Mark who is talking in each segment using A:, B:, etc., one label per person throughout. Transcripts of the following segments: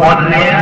A: Yeah.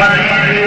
A: Madrid.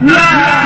A: Yeah!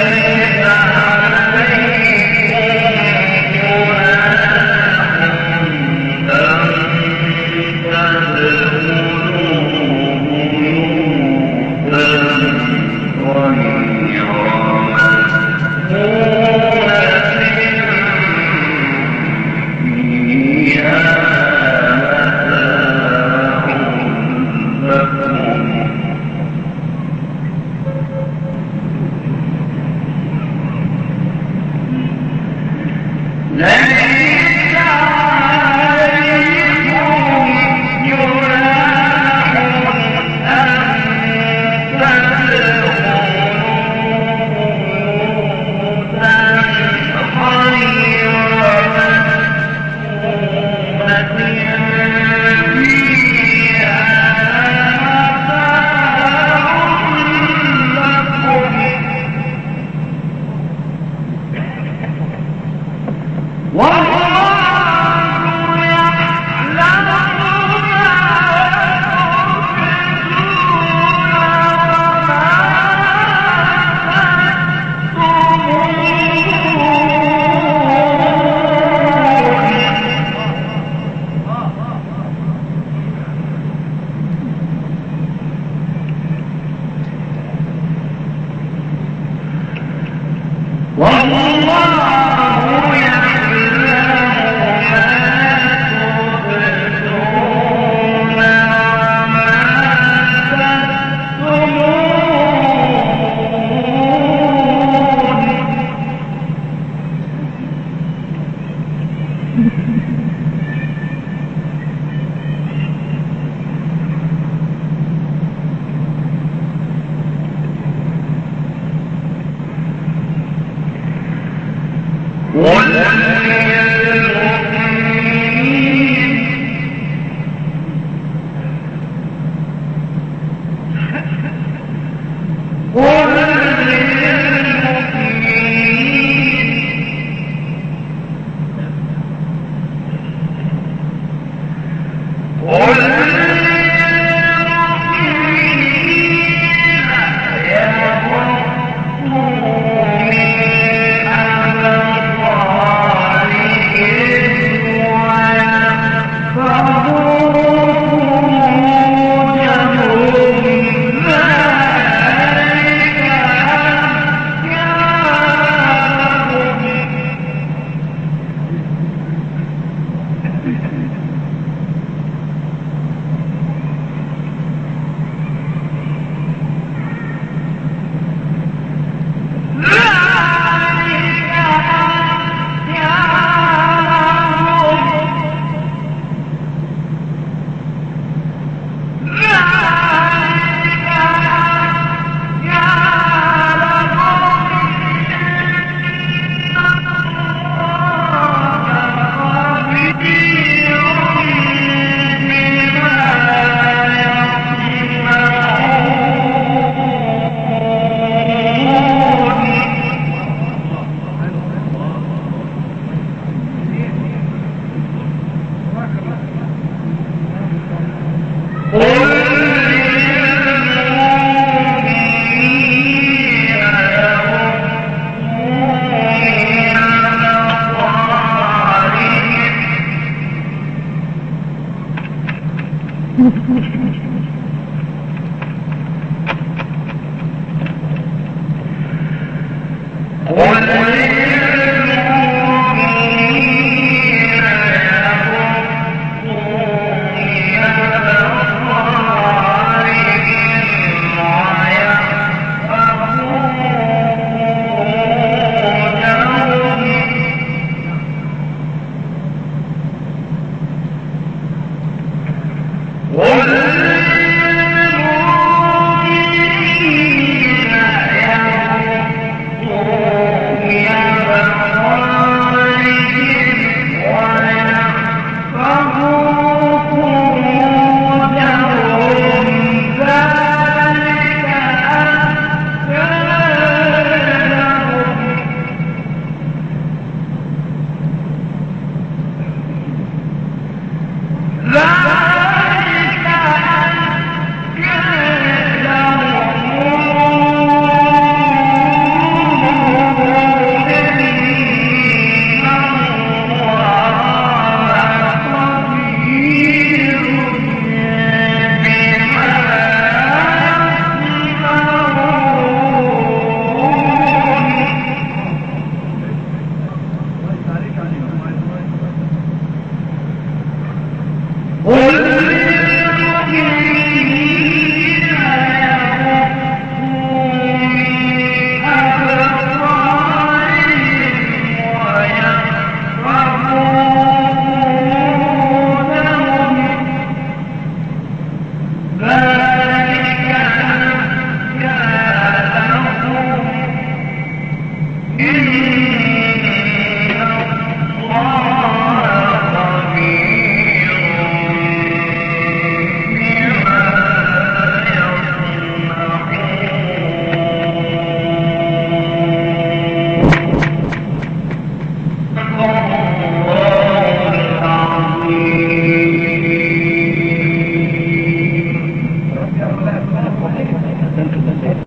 A: Amen.